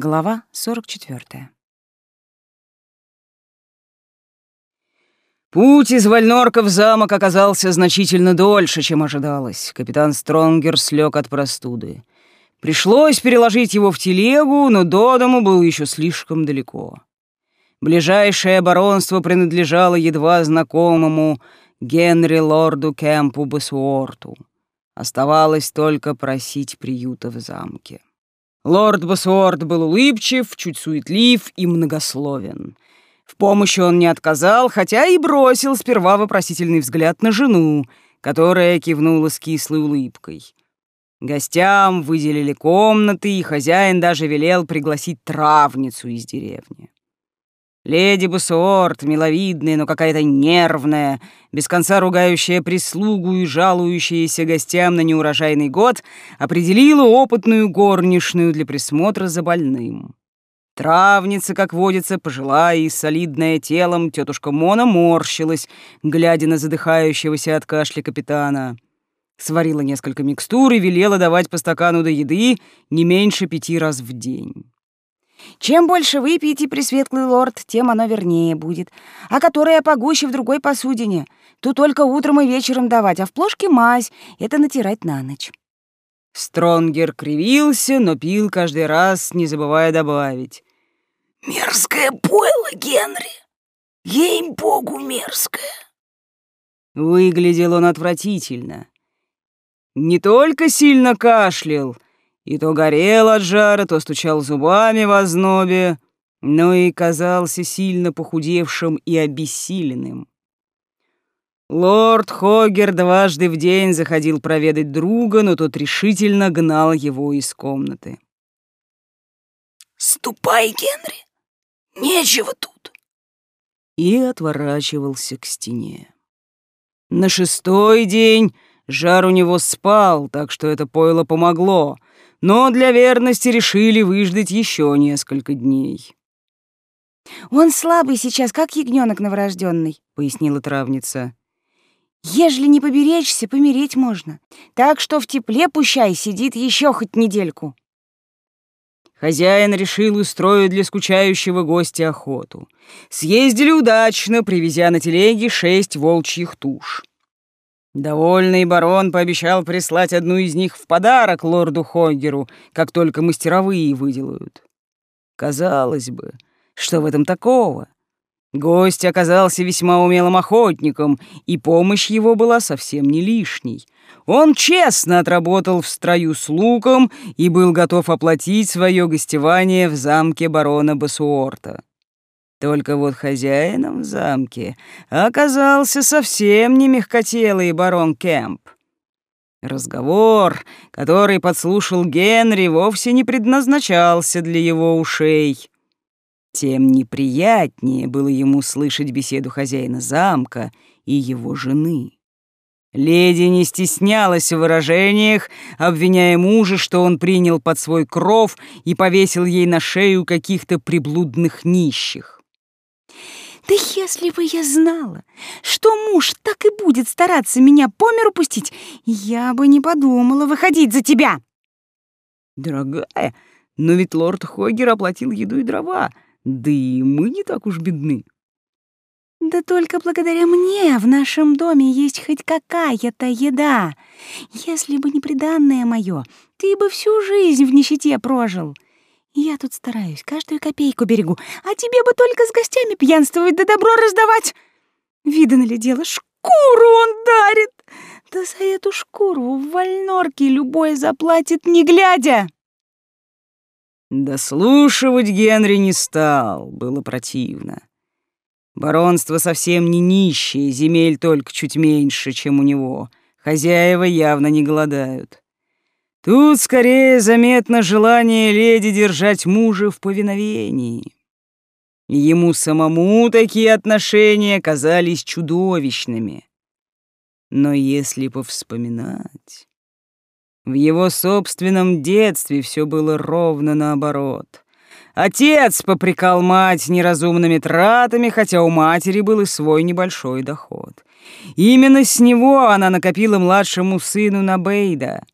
Глава 44. Путь из Вальнорка в замок оказался значительно дольше, чем ожидалось. Капитан Стронгер слег от простуды. Пришлось переложить его в телегу, но до дому был еще слишком далеко. Ближайшее баронство принадлежало едва знакомому Генри Лорду Кэмпу Басуорту. Оставалось только просить приюта в замке. Лорд Басуорт был улыбчив, чуть суетлив и многословен. В помощи он не отказал, хотя и бросил сперва вопросительный взгляд на жену, которая кивнула с кислой улыбкой. Гостям выделили комнаты, и хозяин даже велел пригласить травницу из деревни. Леди Басуорт, миловидная, но какая-то нервная, без конца ругающая прислугу и жалующаяся гостям на неурожайный год, определила опытную горничную для присмотра за больным. Травница, как водится, пожилая и солидная телом, тетушка Мона морщилась, глядя на задыхающегося от кашля капитана. Сварила несколько микстур и велела давать по стакану до еды не меньше пяти раз в день. Чем больше выпьете, пресветлый лорд, тем оно вернее будет. А которая погуще в другой посудине, то только утром и вечером давать, а в плошке мазь — это натирать на ночь. Стронгер кривился, но пил каждый раз, не забывая добавить. «Мерзкое пойло, Генри! Ей-богу, мерзкое!» Выглядел он отвратительно. Не только сильно кашлял — и то горел от жара, то стучал зубами в ознобе, но и казался сильно похудевшим и обессиленным. Лорд Хогер дважды в день заходил проведать друга, но тот решительно гнал его из комнаты. «Ступай, Генри, нечего тут!» И отворачивался к стене. На шестой день жар у него спал, так что это пойло помогло — но для верности решили выждать еще несколько дней. «Он слабый сейчас, как ягненок новорожденный», — пояснила травница. «Ежели не поберечься, помереть можно. Так что в тепле пущай сидит еще хоть недельку». Хозяин решил устроить для скучающего гостя охоту. Съездили удачно, привезя на телеге шесть волчьих туш. Довольный барон пообещал прислать одну из них в подарок лорду Хоггеру, как только мастеровые выделают. Казалось бы, что в этом такого? Гость оказался весьма умелым охотником, и помощь его была совсем не лишней. Он честно отработал в строю с луком и был готов оплатить свое гостевание в замке барона Басуорта. Только вот хозяином в замке оказался совсем не мягкотелый барон Кэмп. Разговор, который подслушал Генри, вовсе не предназначался для его ушей. Тем неприятнее было ему слышать беседу хозяина замка и его жены. Леди не стеснялась в выражениях, обвиняя мужа, что он принял под свой кров и повесил ей на шею каких-то приблудных нищих. Да если бы я знала, что муж так и будет стараться меня по миру пустить, я бы не подумала выходить за тебя. Дорогая, но ведь лорд Хогер оплатил еду и дрова, да и мы не так уж бедны. Да только благодаря мне в нашем доме есть хоть какая-то еда. Если бы не приданное мое, ты бы всю жизнь в нищете прожил. Я тут стараюсь, каждую копейку берегу, а тебе бы только с гостями пьянствовать да добро раздавать. Видано ли дело, шкуру он дарит. Да за эту шкуру в вольнорке любой заплатит, не глядя. Дослушивать Генри не стал, было противно. Баронство совсем не нищее, земель только чуть меньше, чем у него. Хозяева явно не голодают. Тут скорее заметно желание леди держать мужа в повиновении. Ему самому такие отношения казались чудовищными. Но если повспоминать... В его собственном детстве все было ровно наоборот. Отец попрекал мать неразумными тратами, хотя у матери был и свой небольшой доход. Именно с него она накопила младшему сыну на Бейда —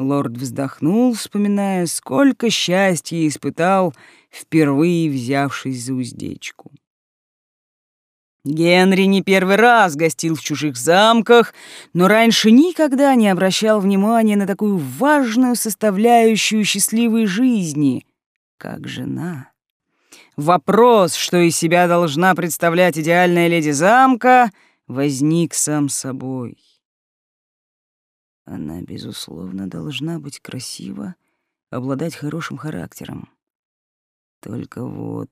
Лорд вздохнул, вспоминая, сколько счастья испытал, впервые взявшись за уздечку. Генри не первый раз гостил в чужих замках, но раньше никогда не обращал внимания на такую важную составляющую счастливой жизни, как жена. Вопрос, что из себя должна представлять идеальная леди замка, возник сам собой. Она, безусловно, должна быть красива, обладать хорошим характером. Только вот...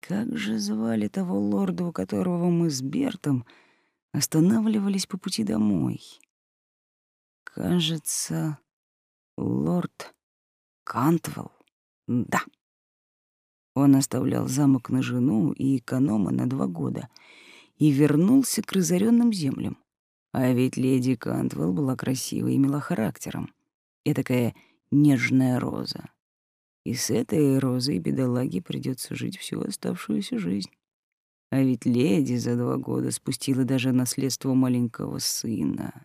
Как же звали того лорда, у которого мы с Бертом останавливались по пути домой? Кажется, лорд Кантвелл. Да. Он оставлял замок на жену и эконома на два года и вернулся к разоренным землям. А ведь леди Кантвелл была красивой и и мила характером. Этакая нежная роза. И с этой розой бедолаге придется жить всю оставшуюся жизнь. А ведь леди за два года спустила даже наследство маленького сына.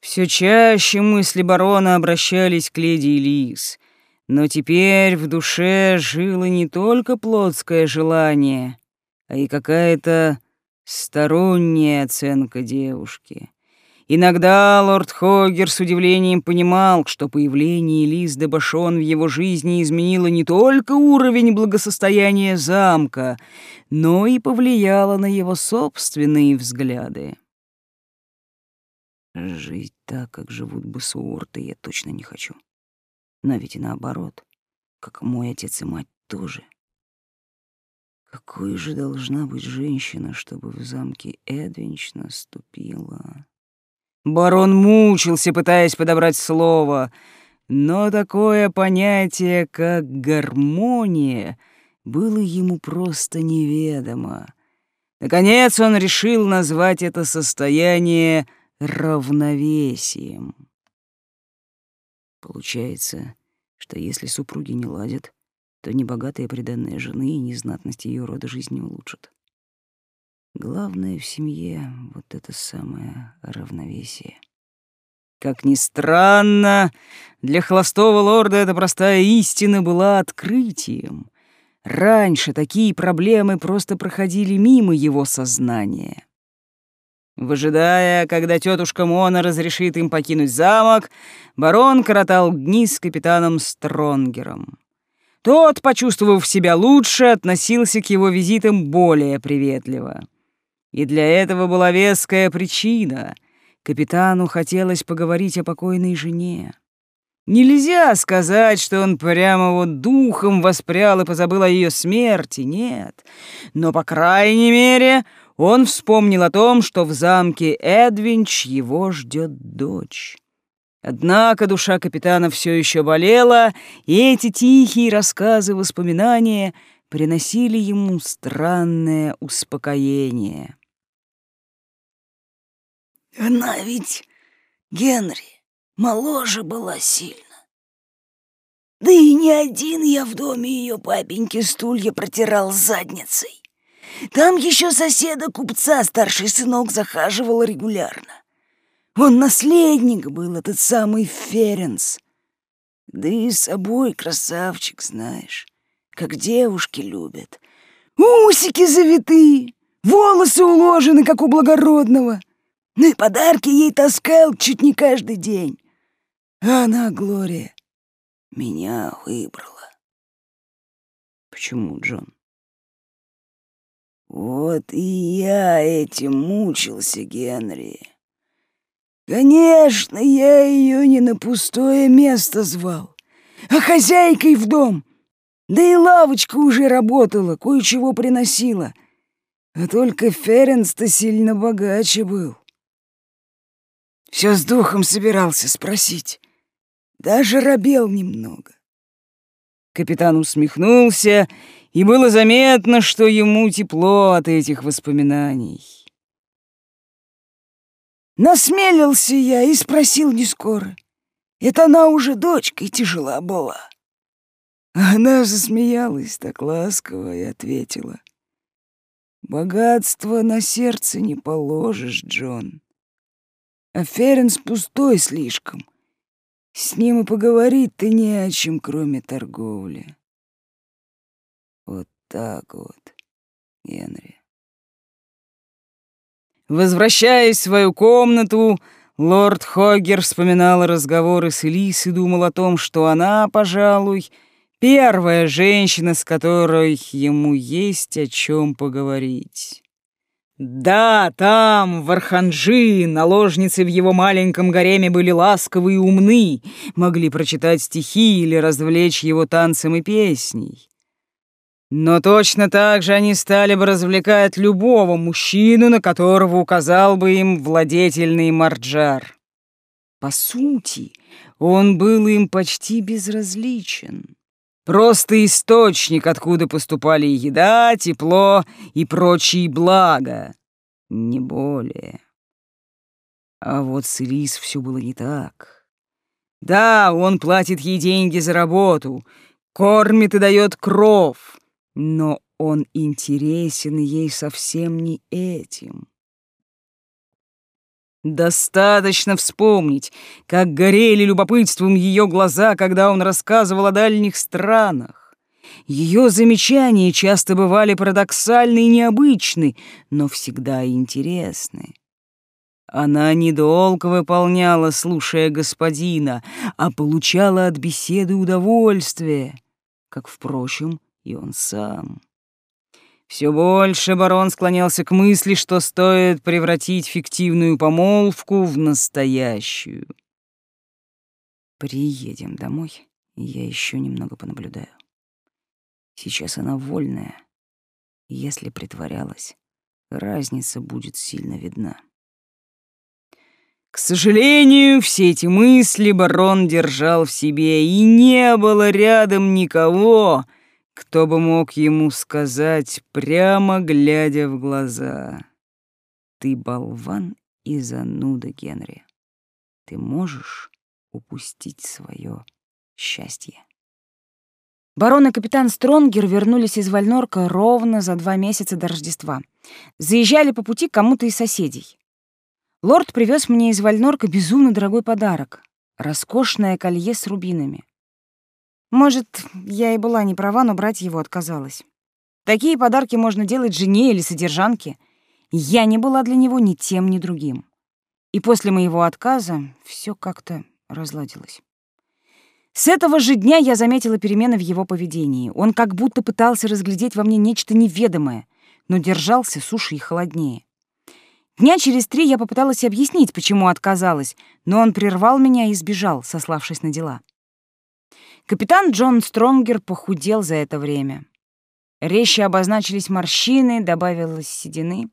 Все чаще мысли барона обращались к леди Элис, но теперь в душе жило не только плотское желание, а и какая-то Сторонняя оценка девушки. Иногда лорд Хоггер с удивлением понимал, что появление Лиз де Башон в его жизни изменило не только уровень благосостояния замка, но и повлияло на его собственные взгляды. Жить так, как живут басуорты, я точно не хочу. Но ведь и наоборот, как мой отец и мать тоже. Какой же должна быть женщина, чтобы в замке Эдвинч наступила? Барон мучился, пытаясь подобрать слово, но такое понятие, как гармония, было ему просто неведомо. Наконец он решил назвать это состояние равновесием. Получается, что если супруги не ладят, то ни богатая приданная жены и ни знатность ее рода жизни не улучшат. Главное в семье — вот это самое равновесие. Как ни странно, для холостого лорда эта простая истина была открытием. Раньше такие проблемы просто проходили мимо его сознания. Выжидая, когда тетушка Мона разрешит им покинуть замок, барон коротал дни с капитаном Стронгером. Тот, почувствовав себя лучше, относился к его визитам более приветливо. И для этого была веская причина. Капитану хотелось поговорить о покойной жене. Нельзя сказать, что он прямо вот духом воспрял и позабыл о ее смерти, нет. Но, по крайней мере, он вспомнил о том, что в замке Эдвинч его ждет дочь. Однако душа капитана все еще болела, и эти тихие рассказы воспоминания приносили ему странное успокоение. «Она ведь, Генри, моложе была сильно. Да и не один я в доме ее папеньки стулья протирал задницей. Там еще соседа купца старший сынок захаживал регулярно. Он наследник был, этот самый Ференс. Да и собой красавчик, знаешь, как девушки любят. Усики завитые, волосы уложены, как у благородного. Ну и подарки ей таскал чуть не каждый день. А она, Глория, меня выбрала. Почему, Джон? Вот и я этим мучился, Генри. Конечно, я ее не на пустое место звал, а хозяйкой в дом. Да и лавочка уже работала, кое-чего приносила. А только Ференс-то сильно богаче был. Все с духом собирался спросить. Даже робел немного. Капитан усмехнулся, и было заметно, что ему тепло от этих воспоминаний. Насмелился я и спросил не скоро. Это она уже дочкой тяжела была. Она засмеялась так ласково и ответила. «Богатство на сердце не положишь, Джон. А Ференс пустой слишком. С ним и поговорить-то не о чем, кроме торговли. Вот так вот, Генри. Возвращаясь в свою комнату, лорд Хоггер вспоминал разговоры с Элис и думал о том, что она, пожалуй, первая женщина, с которой ему есть о чем поговорить. Да, там, в Арханжи, наложницы в его маленьком гареме были ласковы и умны, могли прочитать стихи или развлечь его танцем и песней. Но точно так же они стали бы развлекать любого мужчину, на которого указал бы им владетельный Марджар. По сути, он был им почти безразличен. Просто источник, откуда поступали еда, тепло и прочие блага. Не более. А вот с Элис все было не так. Да, он платит ей деньги за работу, кормит и дает кров, но он интересен ей совсем не этим. Достаточно вспомнить, как горели любопытством ее глаза, когда он рассказывал о дальних странах. Ее замечания часто бывали парадоксальны и необычны, но всегда интересны. Она недолго выполняла, слушая господина, а получала от беседы удовольствие, как, впрочем, и он сам. Все больше барон склонялся к мысли, что стоит превратить фиктивную помолвку в настоящую. Приедем домой, и я еще немного понаблюдаю. Сейчас она вольная. Если притворялась, разница будет сильно видна. К сожалению, все эти мысли барон держал в себе, и не было рядом никого, кто бы мог ему сказать, прямо глядя в глаза? Ты болван и зануда, Генри. Ты можешь упустить свое счастье. Барон и капитан Стронгер вернулись из Вальнорка ровно за два месяца до Рождества. Заезжали по пути кому-то из соседей. Лорд привез мне из Вальнорка безумно дорогой подарок — роскошное колье с рубинами. Может, я и была не права, но брать его отказалась. Такие подарки можно делать жене или содержанке. Я не была для него ни тем, ни другим. И после моего отказа все как-то разладилось. С этого же дня я заметила перемены в его поведении. Он как будто пытался разглядеть во мне нечто неведомое, но держался суше и холоднее. Дня через три я попыталась объяснить, почему отказалась, но он прервал меня и сбежал, сославшись на дела. Капитан Джон Стронгер похудел за это время. Резче обозначились морщины, добавилось седины.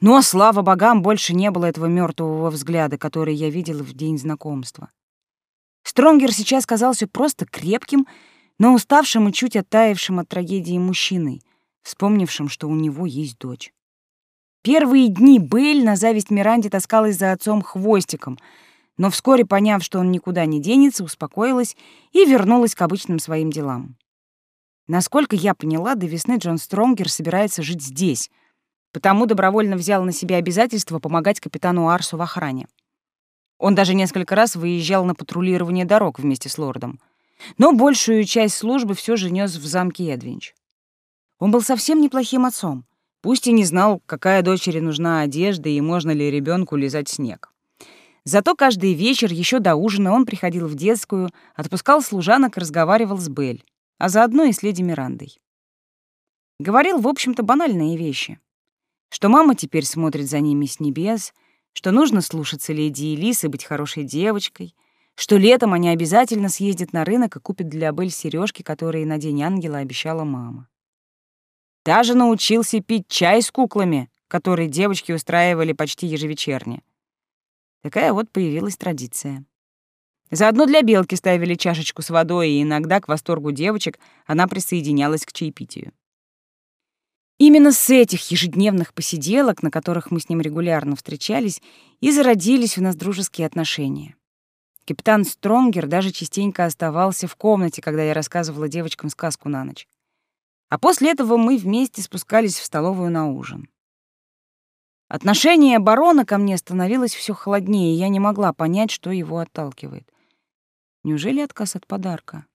Но, слава богам, больше не было этого мертвого взгляда, который я видела в день знакомства. Стронгер сейчас казался просто крепким, но уставшим и чуть оттаившим от трагедии мужчиной, вспомнившим, что у него есть дочь. Первые дни Бэйль на зависть Миранде таскалась за отцом хвостиком — но вскоре, поняв, что он никуда не денется, успокоилась и вернулась к обычным своим делам. Насколько я поняла, до весны Джон Стронгер собирается жить здесь, потому добровольно взял на себя обязательство помогать капитану Арсу в охране. Он даже несколько раз выезжал на патрулирование дорог вместе с лордом, но большую часть службы все же нес в замке Эдвинч. Он был совсем неплохим отцом, пусть и не знал, какая дочери нужна одежда и можно ли ребенку лизать снег. Зато каждый вечер еще до ужина он приходил в детскую, отпускал служанок и разговаривал с Белль, а заодно и с леди Мирандой. Говорил, в общем-то, банальные вещи. Что мама теперь смотрит за ними с небес, что нужно слушаться леди Элис и быть хорошей девочкой, что летом они обязательно съездят на рынок и купят для Белль сережки, которые на День Ангела обещала мама. Даже научился пить чай с куклами, которые девочки устраивали почти ежевечерне. Такая вот появилась традиция. Заодно для белки ставили чашечку с водой, и иногда, к восторгу девочек, она присоединялась к чаепитию. Именно с этих ежедневных посиделок, на которых мы с ним регулярно встречались, и зародились у нас дружеские отношения. Капитан Стронгер даже частенько оставался в комнате, когда я рассказывала девочкам сказку на ночь. А после этого мы вместе спускались в столовую на ужин. Отношение барона ко мне становилось все холоднее, и я не могла понять, что его отталкивает. Неужели отказ от подарка?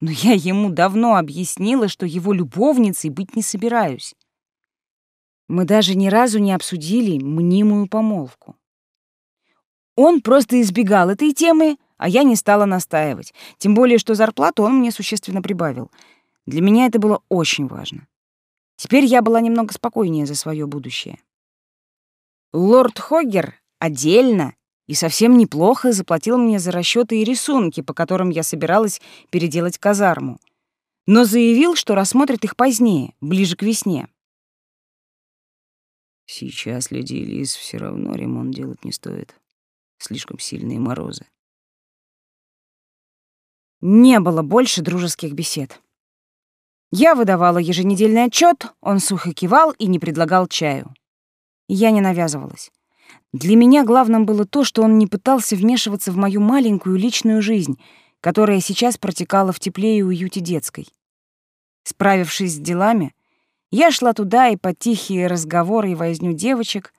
Но я ему давно объяснила, что его любовницей быть не собираюсь. Мы даже ни разу не обсудили мнимую помолвку. Он просто избегал этой темы, а я не стала настаивать. Тем более, что зарплату он мне существенно прибавил. Для меня это было очень важно. Теперь я была немного спокойнее за свое будущее. Лорд Хоггер отдельно и совсем неплохо заплатил мне за расчеты и рисунки, по которым я собиралась переделать казарму, но заявил, что рассмотрит их позднее, ближе к весне. Сейчас леди Элис все равно ремонт делать не стоит. Слишком сильные морозы. Не было больше дружеских бесед. Я выдавала еженедельный отчет, он сухо кивал и не предлагал чаю. Я не навязывалась. Для меня главным было то, что он не пытался вмешиваться в мою маленькую личную жизнь, которая сейчас протекала в тепле и уюте детской. Справившись с делами, я шла туда и под тихие разговоры и возню девочек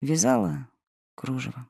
вязала кружево.